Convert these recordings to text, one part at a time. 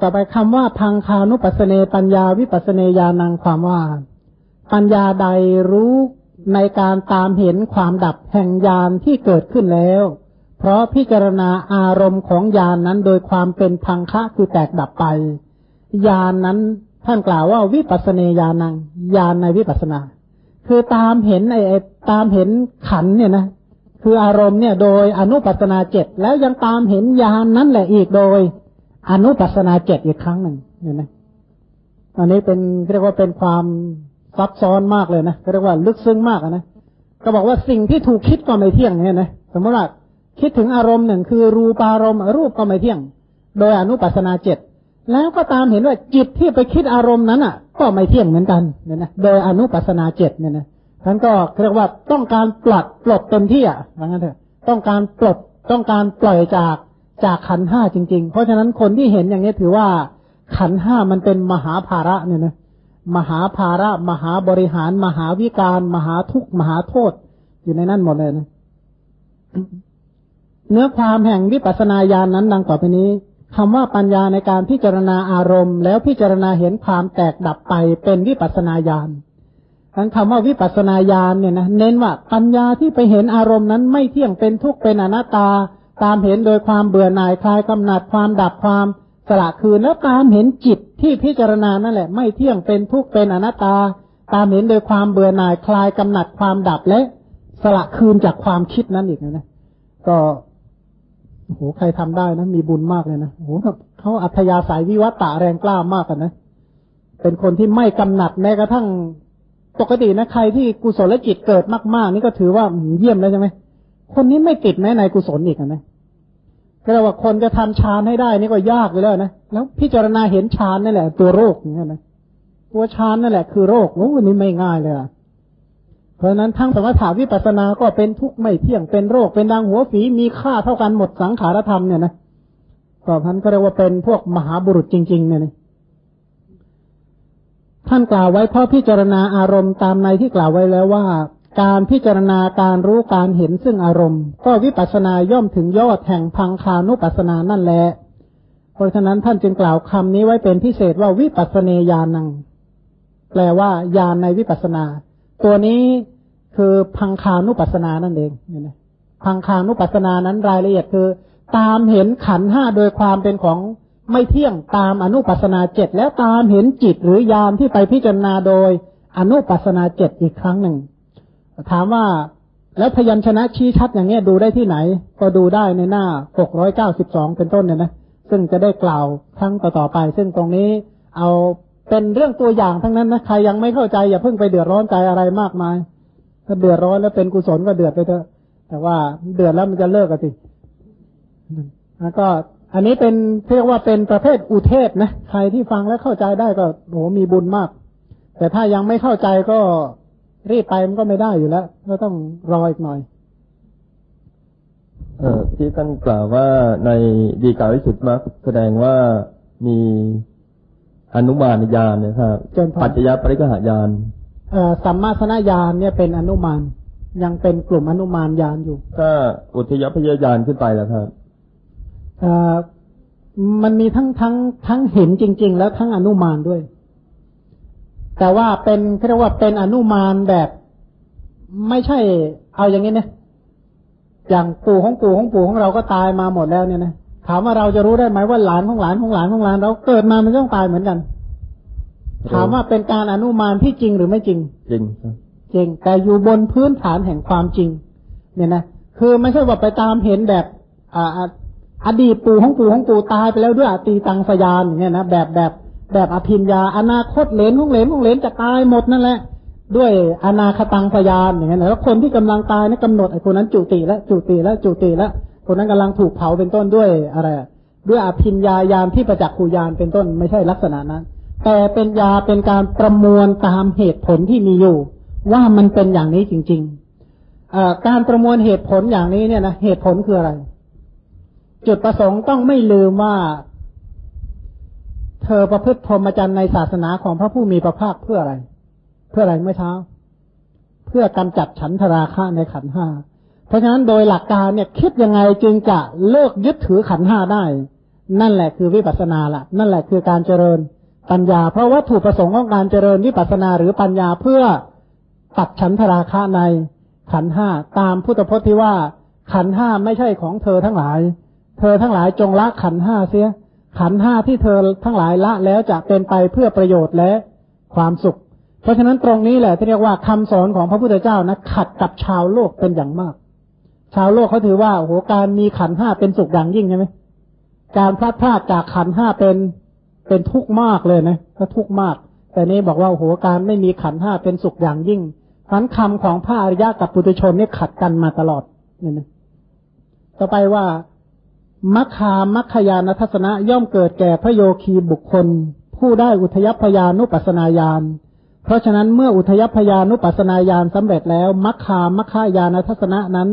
ต่อไปคำว่าพังคานุปัสเนปัญญาวิปัสเนญาณังความว่า ปัญญาใดรู้ในการตามเห็นความดับแห่งญาณที่เกิดขึ้นแล้ว เพราะพิจารณาอารมณ์ของญาณนนั้นโดยความเป็นพังคะคือแตกดับไปญาณนนั้นท่านกล่าวว่าวิปัสเนญาณังญาณในวิปัสสนา คือตามเห็นไอ้ตามเห็นขันเนี่ยนะ คืออารมณ์เนี่ยโดยอนุปัสนาเจ็ดแล้วยังตามเห็นญาณนนั้นแหละอีกโดย อนุปัสนาเจ็ดอีกครั้งหนึ่งเห็นไหมอันนี้เป็นเรียกว่าเป็นความซับซ้อนมากเลยนะเรียกว่าลึกซึ้งมากนะก็บอกว่าสิ่งที่ถูกคิดก็ไม่เที่ยงเนี่ยนะสมมติว่าคิดถึงอารมณ์หนึ่งคือรูปารมณ์รูปก็ไม่เที่ยง โดยอนุปัสนาเจ็ดแล้วก็ตามเห็นว่าจิตที่ไปคิดอารมณ์นั้นอะ ก็ไม่เที่ยงเหมือนกันเนี่ยนะโดยอนุปัสนาเจ็ดเนี่ยนะท่านก็เรียกว่าต้องการปลดปลดเต็มที่อะว่างั้นเถอะต้องการปลดต้องการปล่อยจาก จากขันห้าจริง ๆ เพราะฉะนั้นคนที่เห็นอย่างนี้ถือว่าขันห้ามันเป็นมหาภาระเนี่ยนะมหาภาระ มหาบริหาร มหาวิการ มหาทุกข์มหาโทษ อยู่ในนั้นหมดเลยนะเนื้อความแห่งวิปัสสนาญาณนนั้นดังต่อไปนี้คำว่าปัญญาในการพิจารณาอารมณ์ แล้วพิจารณาเห็นความแตกดับไปเป็นวิปัสสนาญาณทั้งคำว่าวิปัสสนาญาณเนี่ยนะเน้นว่าปัญญาที่ไปเห็นอารมณ์นั้นไม่เที่ยงเป็นทุกข์เป็นอนัตตา ตามเห็นโดยความเบื่อหน่ายคลายกำหนัดความดับความสละคืนแล้วตามเห็นจิตที่พิจารณานั่นแหละ ไม่เที่ยงเป็นทุกข์เป็นอนัตตา ตามเห็นโดยความเบื่อหน่ายคลายกำหนัดความดับและสละคืนจากความคิดนั้นอีกนะก็โอ้โหใครทำได้นะ มีบุญมากเลยนะโอ้โหเขาอัธยาศัยวิวัตตะแรงกล้ามากกันนะเป็นคนที่ไม่กำหนัดแม้กระทั่งปกตินะใครที่กุศลจิตเกิดมาก ๆ นี่ก็ถือว่าเยี่ยมแล้วใช่ไหม คนนี้ไม่ติดแม้ในกุศลอีกนะก็เรียกว่าคนจะทำฌานให้ได้นี่ก็ยากเลยแล้วนะแล้วพิจารณาเห็นฌานนั่นแหละ ตัวโรคอย่างเงี้ยนะตัวฌานนั่นแหละคือโรคโอ้นนี้ไม่ง่ายเลยอะเพราะนั้นทั้งสมถาวิปัสสนาก็เป็นทุกข์ไม่เที่ยงเป็นโรคเป็นดังหัวฝีมีค่าเท่ากันหมดสังขารธรรมเนี่ยนะก็พันก็เรียกว่าเป็นพวกมหาบุรุษจริง ๆ เนี่ยนะท่านกล่าวไว้เพราะพิจารณาอารมณ์ตามในที่กล่าวไว้แล้วว่า การพิจารณาการรู้การเห็นซึ่งอารมณ์ ก็วิปัสสนาย่อมถึงยอดแห่งพังคานุปัสสนานั่นแหละเพราะฉะนั้นท่านจึงกล่าวคำนี้ไว้เป็นพิเศษว่าวิปัสสเนญาณัง แปลว่าญาณในวิปัสสนา ตัวนี้คือพังคานุปัสสนานั่นเองพังคานุปัสสนานั้นรายละเอียดคือ ตามเห็นขันห้าโดยความเป็นของไม่เที่ยงตามอนุปัสนาเจ็ดแล้วตามเห็นจิตหรือยามที่ไปพิจารณาโดยอนุปัสนาเจ็ดอีกครั้งหนึ่ง ถามว่าแล้วพยัญชนะชี้ชัดอย่างเนี้ยดูได้ที่ไหน ก็ดูได้ในหน้าหกร้อยเก้าสิบสองเป็นต้นเนี่ยนะซึ่งจะได้กล่าวครั้งต่อๆไป ซึ่งตรงนี้เอาเป็นเรื่องตัวอย่างทั้งนั้นนะใครยังไม่เข้าใจอย่าเพิ่งไปเดือดร้อนใจอะไรมากมาย ถ้าเดือดร้อนแล้วเป็นกุศลก็เดือดไปเถอะ แต่ว่าเดือดแล้วมันจะเลิกกันสิแล้วก็อันนี้เป็นเรียกว่าเป็นประเภทอุเทศนะใครที่ฟังแล้วเข้าใจได้ก็โหมีบุญมาก แต่ถ้ายังไม่เข้าใจก็ รีบไปมันก็ไม่ได้อยู่แล้วก็ต้องรออีกหน่อย เออที่ท่านกล่าวว่าในดีกาวิสุทธิมรรคแสดงว่ามีอนุมานญาณนะครับปัจจยปริกหายานสัมมาสนญาณเนี่ยเป็นอนุมาน ยังเป็นกลุ่มอนุมานญาณอยู่ ถ้าอุทยพยญาณขึ้นไปแล้วครับมันมีทั้งทั้งทั้งเห็นจริง ๆ แล้วทั้งอนุมานด้วย แต่ว่าเป็นเรียกว่าเป็นอนุมานแบบไม่ใช่ เอาอย่างนี้นะอย่างปู่ของปู่ของปู่ของเราก็ตายมาหมดแล้วเนี่ยนะถามว่าเราจะรู้ได้ไหมว่าหลานของหลานของหลานของหลานเราเกิดมามันต้องตายเหมือนกัน ถามว่าเป็นการอนุมานที่จริงหรือไม่จริง จริงจริง แต่อยู่บนพื้นฐานแห่งความจริง เนี่ยนะคือไม่ใช่ว่าไปตามเห็นแบบอ่าอดีตปู่ของปู่ของปู่ตายไปแล้วด้วยอตีตังสยานอย่างเงี้ยนะแบบแบบ แบบอภินยาอนาคตเลนของเลนของเลนจะตายหมดนั่นแหละ ด้วยอนาคตังสยานอย่างเงี้ยแล้วคนที่กำลังตายนี่กำหนดไอ้คนนั้นจุติแล้วจุติแล้วจุติแล้วคนนั้นกำลังถูกเผาเป็นต้นด้วยอะไร ด้วยอภินญายามที่ประจักษ์ขูยานเป็นต้นไม่ใช่ลักษณะนั้น แต่เป็นยาเป็นการประมวลตามเหตุผลที่มีอยู่ ว่ามันเป็นอย่างนี้จริงๆการประมวลเหตุผลอย่างนี้เนี่ยนะเหตุผลคืออะไร จุดประสงค์ต้องไม่ลืมว่า เธอประพฤติพรหมจรรย์ในศาสนาของพระผู้มีพระภาคเพื่ออะไร เพื่ออะไรเมื่อเช้า เพื่อกำจัดฉันทราคะในขันห้าเพราะฉะนั้นโดยหลักการเนี่ยคิดยังไงจึงจะเลิกยึดถือขันห้าได้ นั่นแหละคือวิปัสสนาละนั่นแหละคือการเจริญปัญญา เพราะวัตถุประสงค์ของการเจริญวิปัสสนาหรือปัญญาเพื่อตัดฉันทราคะในขันห้าตามพุทธพจน์ที่ว่าขันห้าไม่ใช่ของเธอทั้งหลาย เธอทั้งหลายจงละขันห้าเสีย ขันห้าที่เธอทั้งหลายละแล้วจะเป็นไปเพื่อประโยชน์และความสุข เพราะฉะนั้นตรงนี้แหละที่เรียกว่าคำสอนของพระพุทธเจ้านะขัดกับชาวโลกเป็นอย่างมาก ชาวโลกเขาถือว่าโอ้โหการมีขันห้าเป็นสุขอย่างยิ่งใช่ไหมการพลาดพลาดจากขันห้าเป็นเป็นทุกข์มากเลยนะก็ทุกข์มาก แต่นี้บอกว่าโอ้โหการไม่มีขันห้าเป็นสุขอย่างยิ่งพันคำของพระอริยะกับปุถุชนนี่ขัดกันมาตลอดเนี่ยนะต่อไปว่า มัคคามัคคยานทัศนะย่อมเกิดแก่พระโยคีบุคคล ผู้ได้อุทยพยานุปัสนาญาณเพราะฉะนั้นเมื่ออุทยพยานุปัสนาญาณสำเร็จแล้วมัคคามัคคายานทัศนะนั้น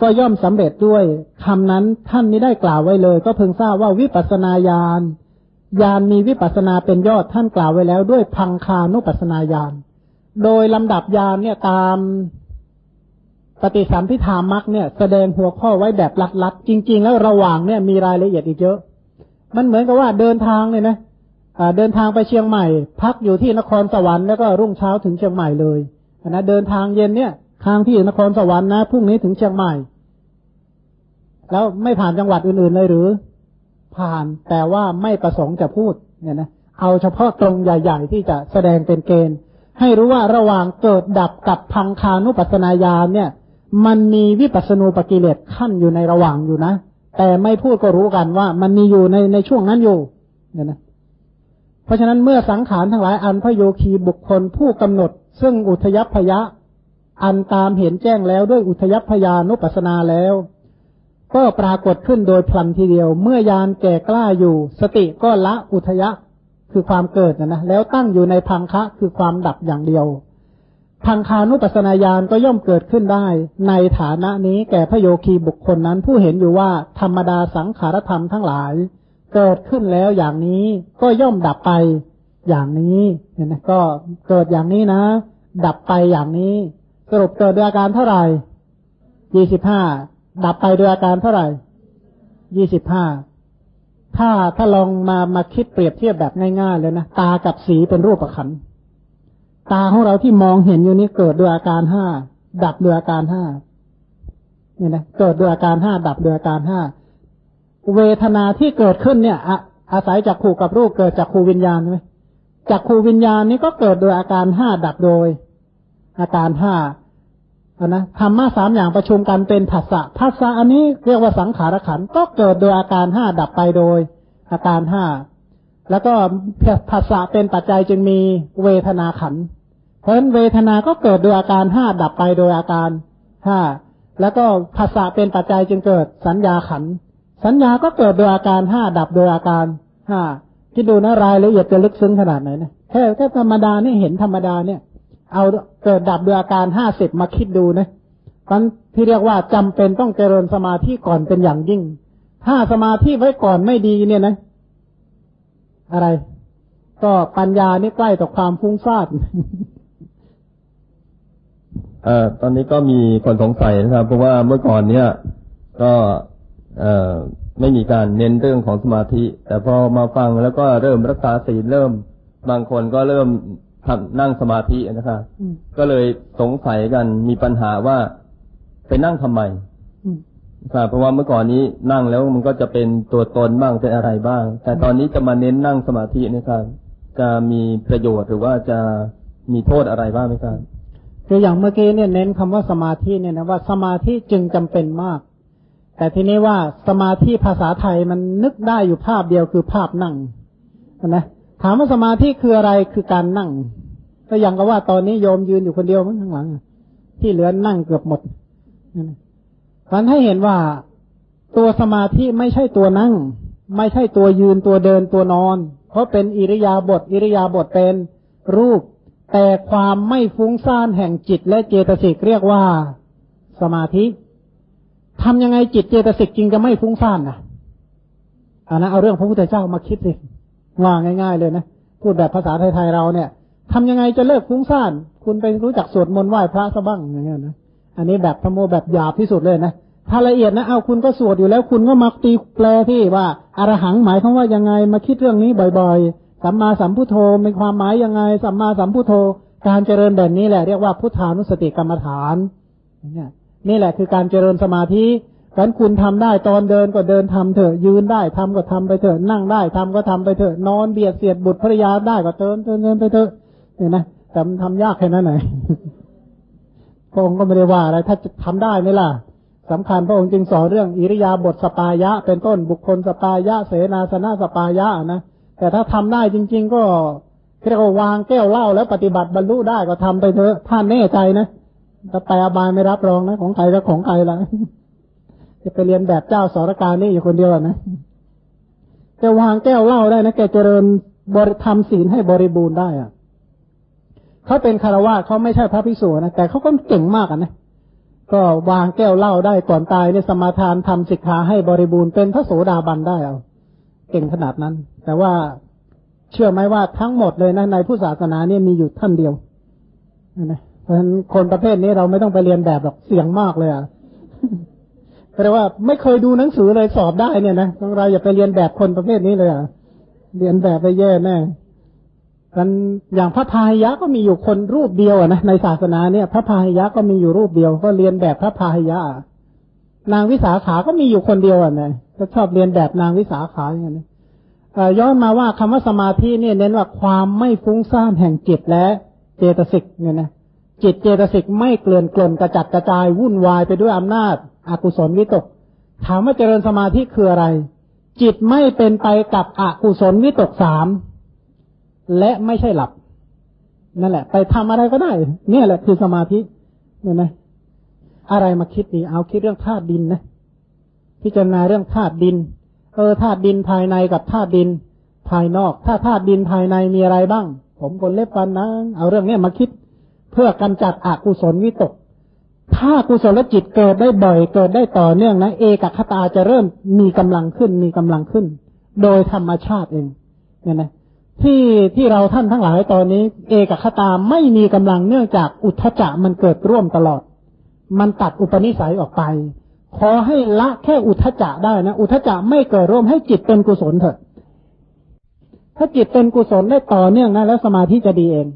ก็ย่อมสำเร็จด้วยคำนั้นท่านไม่ได้กล่าวไว้เลย ก็เพิ่งทราบว่าวิปัสนาญาณญาณมีวิปัสนาเป็นยอดท่านกล่าวไว้แล้วด้วยพังคานุปัสนาญาณโดยลำดับยานเนี่ยตาม ปฏิสัมพิธามักเนี่ย แสดงหัวข้อไว้แบบลัดๆจริง ๆ แล้วระหว่างเนี่ยมีรายละเอียดอีกเยอะ มันเหมือนกับว่าเดินทางเลยนะเดินทางไปเชียงใหม่ พักอยู่ที่นครสวรรค์แล้วก็รุ่งเช้าถึงเชียงใหม่เลยนะเดินทางเย็นเนี่ยทางที่นครสวรรค์นะพรุ่งนี้ถึงเชียงใหม่ แล้วไม่ผ่านจังหวัดอื่นๆเลยหรือ ผ่านแต่ว่าไม่ประสงค์จะพูดเนี่ยนะเอาเฉพาะตรงใหญ่ๆที่จะแสดงเป็นเกณฑ์ ให้รู้ว่าระหว่างเกิดดับกับพังคานุปัสนาญาณเนี่ย มันมีวิปัสณูปกิเลสขั้นอยู่ในระหว่างอยู่นะ แต่ไม่พูดก็รู้กันว่า มันมีอยู่ในในช่วงนั้นอยู่เนี่ยนะเพราะฉะนั้นเมื่อสังขารทั้งหลายอันพระโยคีบุคคลผู้กำหนด ซึ่งอุทยพยะ อันตามเห็นแจ้งแล้วด้วยอุทยพยานุปัสนาแล้ว ก็ปรากฏขึ้นโดยพลันทีเดียว เมื่อยานแก่กล้าอยู่ สติก็ละอุทยะคือความเกิดนะนะแล้วตั้งอยู่ในพังคะคือความดับอย่างเดียว พังคานุปัสนาญาณก็ย่อมเกิดขึ้นได้ ในฐานะนี้แก่พระโยคีบุคคลนั้นผู้เห็นอยู่ว่าธรรมดาสังขารธรรมทั้งหลาย เกิดขึ้นแล้วอย่างนี้ก็ย่อมดับไปอย่างนี้เห็นไหมก็เกิดอย่างนี้นะ ดับไปอย่างนี้ สรุปเกิดด้วยอาการเท่าไหร่ยี่สิบห้าดับไปด้วยอาการเท่าไหร่ยี่สิบห้าถ้าถ้าลองมามาคิดเปรียบเทียบแบบง่ายๆเลยนะตากับสีเป็นรูปประคัน ตาของเราที่มองเห็นอยู่นี้เกิดด้วยอาการห้าดับด้วยอาการห้าเนี่ยนะเกิดด้วยอาการห้าดับด้วยอาการห้าเวทนาที่เกิดขึ้นเนี่ยอาอาศัยจากขู่กับรูปเกิดจากขูวิญญาณไหมจากขูวิญญาณนี้ก็เกิดโดยอาการห้าดับโดย อาการห้านะธรรมะสามอย่างประชุมกันเป็นภาษะภาษะอันนี้เรียกว่าสังขารขันก็เกิดโดยอาการห้าดับไปโดย อาการห้า แล้วก็ภาษะเป็นปัจจัยจึงมีเวทนาขัน เพราะฉะนั้นเวทนาก็เกิดโดยอาการห้าดับไปโดยอาการห้าแล้วก็ภาษาเป็นปัจจัยจึงเกิดสัญญาขัน สัญญาก็เกิดโดยอาการห้าดับโดยอาการห้าคิดดูนะรายละเอียดจะลึกซึ้งขนาดไหนนะแค่แค่ธรรมดานี่เห็นธรรมดาเนี่ย เอาเกิดดับโดยอาการห้าสิบมาคิดดูนะมันที่เรียกว่าจำเป็นต้องเจริญสมาธิก่อนเป็นอย่างยิ่ง ถ้าสมาธิไว้ก่อนไม่ดีเนี่ยนะ อะไร ก็ปัญญานี่ใกล้ต่อความฟุ้งซ่านเอ่อตอนนี้ก็มีคนสงสัยนะครับ เพราะว่าเมื่อก่อนเนี่ย ก็เอ่อไม่มีการเน้นเรื่องของสมาธิ แต่พอมาฟังแล้วก็เริ่มรักษาศีลเริ่ม บางคนก็เริ่มทำนั่งสมาธินะครับก็เลยสงสัยกันมีปัญหาว่าไปนั่งทำไมครับ เพราะว่าเมื่อก่อนนี้นั่งแล้วมันก็จะเป็นตัวตนบ้างเป็นอะไรบ้าง แต่ตอนนี้จะมาเน้นนั่งสมาธินะครับ จะมีประโยชน์หรือว่าจะมีโทษอะไรบ้างไหมครับคืออย่างเมื่อกี้เนี่ยเน้นคำว่าสมาธิเนี่ยนะว่าสมาธิจึงจำเป็นมาก แต่ทีนี้ว่าสมาธิภาษาไทยมันนึกได้อยู่ภาพเดียวคือภาพนั่งนะถามว่าสมาธิคืออะไรคือการนั่ง ก็ยังก็ว่าตอนนี้โยมยืนอยู่คนเดียวมั้งข้างหลังที่เหลือนั่งเกือบหมด นันให้เห็นว่าตัวสมาธิไม่ใช่ตัวนั่ง ไม่ใช่ตัวยืนตัวเดินตัวนอน เพราะเป็นอิริยาบถอิริยาบถเป็นรูป แต่ความไม่ฟุ้งซ่านแห่งจิตและเจตสิกเรียกว่าสมาธิทำยังไงจิตเจตสิกจริงจะไม่ฟุ้งซ่านนะอันนั้นเอาเรื่องพระพุทธเจ้ามาคิดสิว่าง่าย ๆ เลยนะพูดแบบภาษาไทยๆเราเนี่ยทำยังไงจะเลิกฟุ้งซ่าน คุณไปรู้จักสวดมนต์ไหว้พระซะบ้างอย่างเงี้ยนะ อันนี้แบบธรรมโมแบบหยาบที่สุดเลยนะถ้าละเอียดนะเอาคุณก็สวดอยู่แล้ว คุณก็มาตีแปลที่ว่าอารหังหมายความว่ายังไงมาคิดเรื่องนี้บ่อยๆสัมมาสัมพุทโธมีความหมายยังไงสัมมาสัมพุทโธ การเจริญแบบนี้แหละเรียกว่าพุทธานุสติกรรมฐานเนี่ยนี่แหละคือการเจริญสมาธิกันคุณทำได้ตอนเดินก็เดินทำเถอะยืนได้ทำก็ทำไปเถอะนั่งได้ทำก็ทำไปเถอะนอนเบียดเสียดบุตรภรรยาได้ก็เดินเดินเดินไปเถอะเนี่ยนะแต่มันทำยากแค่นั้นไหน พระองค์ก็ไม่ได้ว่าอะไร ถ้าจะทำได้ไหมล่ะสำคัญพระองค์จึงสอนเรื่องอิริยาบถสปายะ เป็นต้นบุคคลสปายะ เสนาสนะสปายะนะ แต่ถ้าทำได้จริง ๆ ก็เรียกว่าวางแก้วเหล้าแล้วปฏิบัติบรรลุได้ก็ทำไปเถอะท่านแน่ใจนะถ้าไปอบายไม่รับรองนะ ของใครก็ของใครละจะไปเรียนแบบเจ้าสารการนี่อยู่คนเดียวนะแกวางแก้วเหล้าได้นะแกเจริญบริธรรมศีลให้บริบูรณ์ได้อะ เขาเป็นคารวะเขาไม่ใช่พระภิกษุนะแต่เขาก็เก่งมากนะก็วางแก้วเหล้าได้ก่อนตายในสมาทานทำสิกขาให้บริบูรณ์เป็นพระโสดาบันได้เอาเก่งขนาดนั้น แต่ว่าเชื่อไหมว่าทั้งหมดเลยนะในผู้ศาสนาเนี่ยมีอยู่ท่านเดียวนะเพราะฉะนั้นคนประเภทนี้เราไม่ต้องไปเรียนแบบหรอกเสี่ยงมากเลยอะแปลว่าไม่เคยดูหนังสือเลยสอบได้เนี่ยนะเราอย่าไปเรียนแบบคนประเภทนี้เลยอะเรียนแบบไปแย่แน่ กันอย่างพระพายะก็มีอยู่คนรูปเดียวนะในศาสนาเนี่ย พระพายะก็มีอยู่รูปเดียว ก็เรียนแบบพระพายะ นางวิสาขาก็มีอยู่คนเดียวอะนะก็ชอบเรียนแบบนางวิสาขาอย่างนี้ย้อนมาว่าคำว่าสมาธิเนี่ยเน้นว่าความไม่ฟุ้งซ่านแห่งจิตและเจตสิกเนี่ยนะจิตเจตสิกไม่เกลื่อนกล่นกระจัดกระจายวุ่นวายไปด้วยอำนาจอกุศลวิตก ถามว่าเจริญสมาธิคืออะไร จิตไม่เป็นไปกับอกุศลวิตกสาม และไม่ใช่หลับ นั่นแหละ ไปทำอะไรก็ได้ เนี่ยแหละคือสมาธิเนี่ยนะอะไรมาคิดดีเอาคิดเรื่องธาตุดินนะพิจารณาเรื่องธาตุดิน เออธาตุดินภายในกับธาตุดินภายนอก ถ้าธาตุดินภายในมีอะไรบ้าง ผมคนเล็บฟันนะเอาเรื่องนี้มาคิด เพื่อกำจัดอกุศลวิตก ถ้ากุศลจิตเกิดได้บ่อยเกิดได้ต่อเนื่องนะเอกคตาจะเริ่มมีกำลังขึ้นมีกำลังขึ้น โดยธรรมชาติเอง เนี่ยนะ ที่ที่เราท่านทั้งหลายตอนนี้ เอกคตาไม่มีกำลังเนื่องจากอุทธจะมันเกิดร่วมตลอด มันตัดอุปนิสัยออกไป ขอให้ละแค่อุทธจะได้นะอุทธจะไม่เกิดร่วมให้จิตเป็นกุศลเถอะ ถ้าจิตเป็นกุศลได้ต่อเนื่องนะแล้วสมาธิจะดีเอง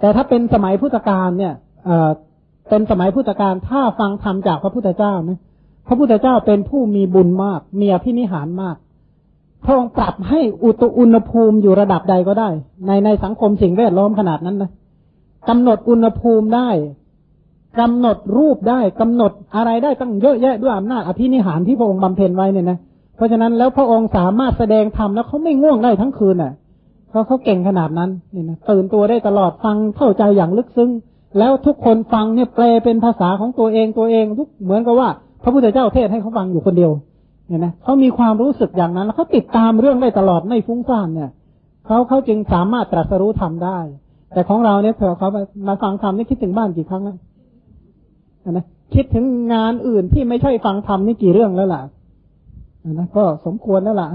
แต่ถ้าเป็นสมัยพุทธกาลเนี่ยเอ่อเป็นสมัยพุทธกาลถ้าฟังธรรมจากพระพุทธเจ้านะพระพุทธเจ้าเป็นผู้มีบุญมากมีอภินิหารมาก พระองค์ปรับให้อุตุอุณหภูมิอยู่ระดับใดก็ได้ ในในสังคมสิ่งแวดล้อมขนาดนั้นนะกำหนดอุณหภูมิได้กำหนดรูปได้กำหนดอะไรได้ตั้งเยอะแยะด้วยอำนาจอภินิหารที่พระองค์บำเพ็ญไว้เนี่ยนะเพราะฉะนั้นแล้วพระองค์สามารถแสดงธรรมแล้วเขาไม่ง่วงได้ทั้งคืนอะ เพราะเขาเก่งขนาดนั้นเนี่ยนะตื่นตัวได้ตลอดฟังเข้าใจอย่างลึกซึ้ง แล้วทุกคนฟังเนี่ยแปลเป็นภาษาของตัวเองตัวเองทุกเหมือนกับว่า พระพุทธเจ้าเทศให้เขาฟังอยู่คนเดียว เนี่ยนะเขามีความรู้สึกอย่างนั้น แล้วเขาติดตามเรื่องได้ตลอดไม่ฟุ้งซ่านเนี่ยเขาเขาจึงสามารถตรัสรู้ทำได้ แต่ของเราเนี่ยเผื่อเขามาฟังธรรมนี่คิดถึงบ้านกี่ครั้งแล้วนะคิดถึงงานอื่นที่ไม่ใช่ฟังธรรมนี่กี่เรื่องแล้วล่ะนะก็สมควรแล้วล่ะ